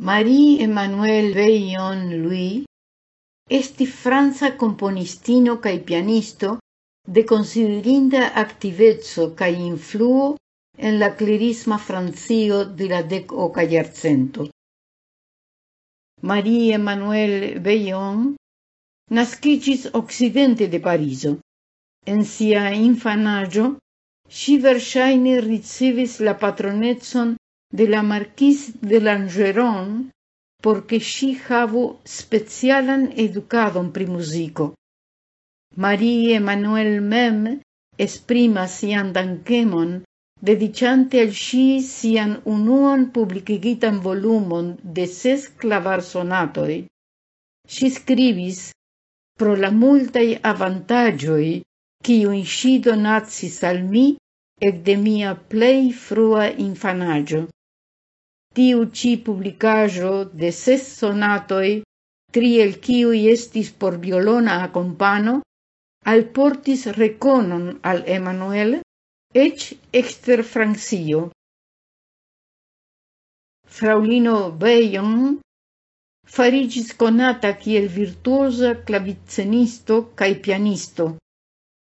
Marie Emmanuel Veillon-Louis esti franza componistino cae pianisto de considerinda activezzo cae influo en la clerisma Francio de la dec oca iarcento. Marie Emmanuel Veillon nascigis occidente de Pariso. En sia infanaggio, si versaine ricevis la patronetson de la Marquise de Langeron porque si sci havu specialan educadon pri musico. Marie Emanuel mem esprima sian dankemon dedicante al si sian unuan publicigitan volumon de ses clavarsonatoi. Si scribis pro la multai avantagioi cium si donatsis al mi ec de mia plei frua infanaggio tiu ci publicajo de ses sonatoi, tri el kiui estis por violona accompano, al portis reconon al Emanuel, ec exter Francio. Fraulino Beyon farigis conata kiel virtuosa clavicenisto cae pianisto.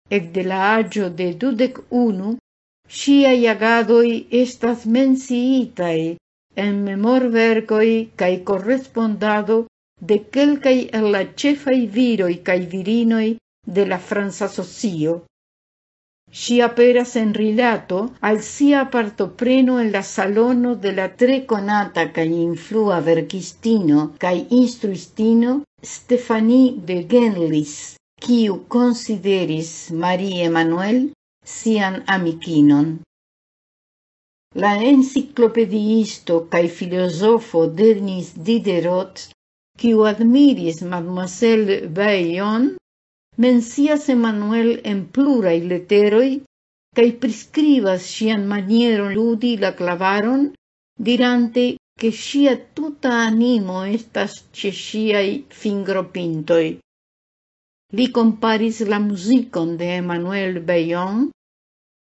Ec de la agio de dudec unu, sciai agadoi estas menciitae en memor vergoi cae correspondado de quelcai el la cefai viroi cae virinoi de la Franza socio. Si aperas en rilato al sia partopreno en la salono de la tre conata cae influa verkistino cae instruistino Stefanie de Genlis, quiu consideris Marie Emanuel sian amicinon. La enciclopediisto cae filosofo Denis Diderot, quiu admiris Mademoiselle Bayon, mencias Emanuel en plurai leteroj cae prescribas sian manieron ludi la clavaron, dirante che sia tuta animo estas ce siai fingropintoi. Li comparis la musicon de Emmanuel Bayon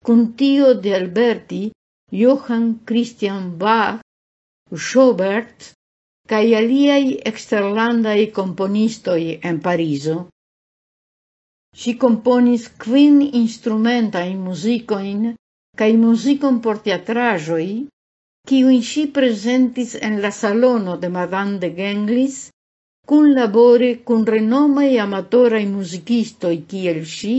cun tio de Alberti Johann Christian Bach, Schubert cae aliai exterlandai componistoi en Pariso. Si componis quin instrumentai musicoin cae musicon por teatrajoi, in si presentis en la salono de Madame de Genglis, kunlabore cun renomaj amatorai musicistoi kiel si,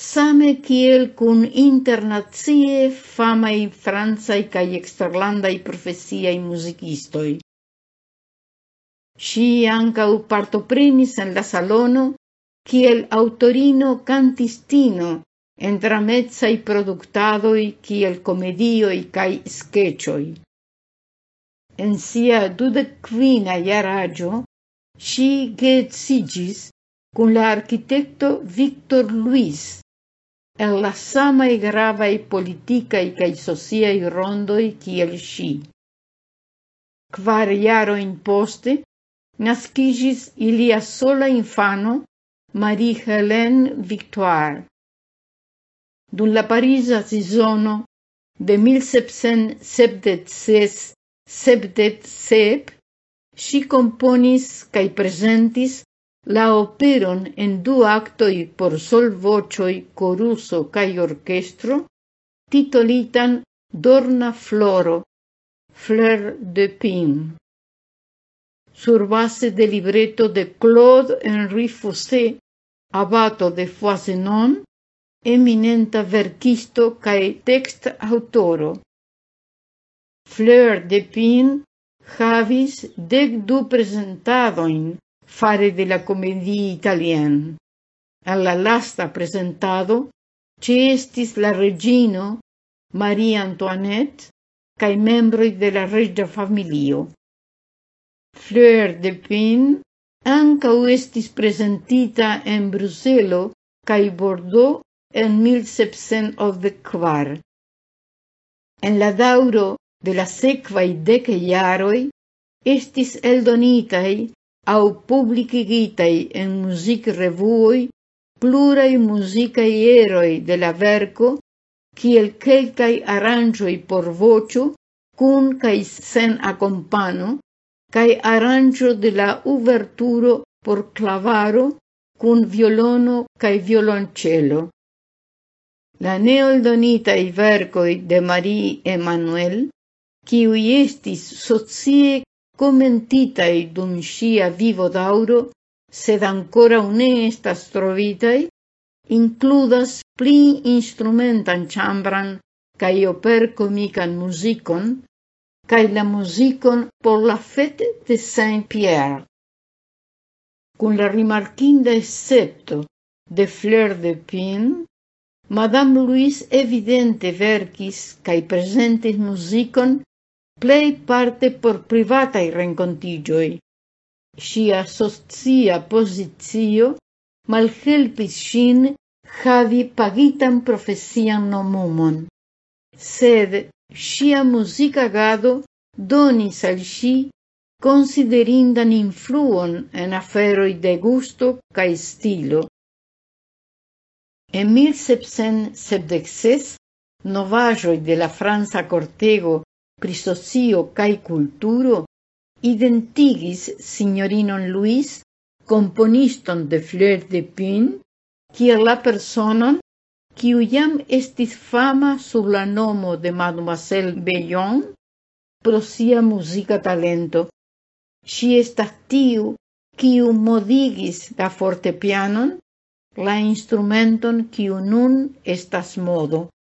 same kiel kun internacie famaj francaj kaj eksterlandaj profesiaj muzikistoj. Ŝi ankaŭ partoprenis en la salono kiel aŭtorino kantistino en dramecaj produktadoj kiel komedioj kaj skeĉoj. En sia dudekkvina jaraĝo ŝi geedziĝis cun la architecto Victor Luis el la samai gravai politicae cae sociai rondoi kiel si. Kvar jaroin poste nascigis ilia sola infano Marie-Hélène Victoire. Dun la Parisa sezono de 1776-77 si componis cae presentis La operon en du aktoj por solvoĉoj, coruso kaj orkestro, titolitan "Dorna floro" (Fleur de Pin), surbase de libreto de Claude-Henri Fosse, abato de Soissons, eminenta verkisto kaj autoro, Fleur de Pin havis dek du prezentadojn. fare della commedia italien. Alla lasta presentado ci estis la regino Maria Antoinette cae membroi de la regia familio. Fleur de Pin ancau estis presentita en Bruselo cae Bordeaux en 1704. En la dauro de la sequai dece iaroi estis eldonitai au publicigitai en music-revuoi plurai musicae eroi de la verco, kiel celtai arangioi por vocio, cun cae sen accompano, cae arrangio de la uverturo por clavaro cun violono cae violoncello. La neoldonitai vercoi de Marie Emanuel, qui estis socie commentitai dum sia vivo dauro, sed ancora une estas trovitai, includas pli instrumentan chambran cae oper comican musicon, cae la musicon por la fete de Saint-Pierre. Con la rimarquinda excepto de Fleur de Pin, Madame Louise evidente verkis cae presentes musicon plei parte por privatai rencontigioi. Sia socia posizio malhelpis sin havi pagitan profesian nomumon. Sed sia musicagado donis al si considerindan influon en aferoi de gusto cae stilo. En 1776 novajoi de la Franza cortego pri socio cae culturo, identigis signorinon Luis, componiston de Fleur de Pin, kiel la personon kiu jam estis fama sur la nomo de Mademoiselle Bellon pro sia musica talento. Si estas tiu kiu modigis la fortepianon, la instrumenton kiu nun estas modo.